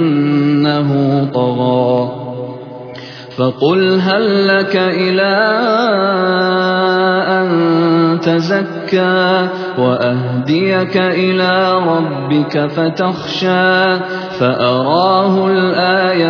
إنه طغى. فقل هل لك إلى أن تزكى وأهديك إلى ربك فتخشى فأراه الآية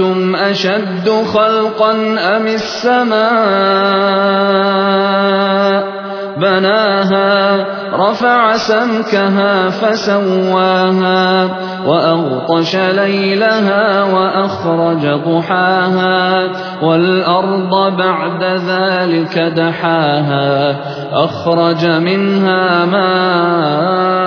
أأنتم أشد خلقا أم السماء بناها رفع سمكها فسواها وأغطش ليلها وأخرج ضحاها والأرض بعد ذلك دحاها أخرج منها ماءها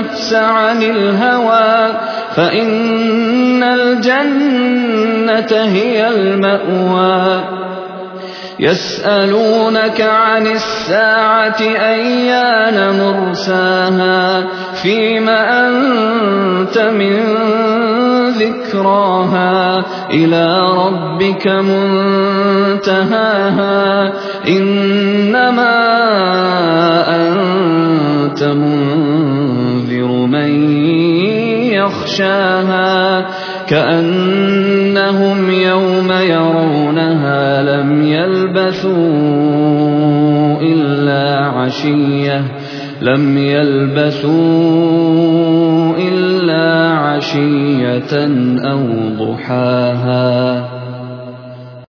النفس عن الهوى فإن الجنة هي المأوى. يسألونك عن الساعة أيان مرساها فيم أنت من ذكراها. إلى ربك منتهاها. إنما يخشاها كأنهم يوم يرونها لم يلبثوا إلا عشية لم يلبثوا إلا عشية أو ضحاها.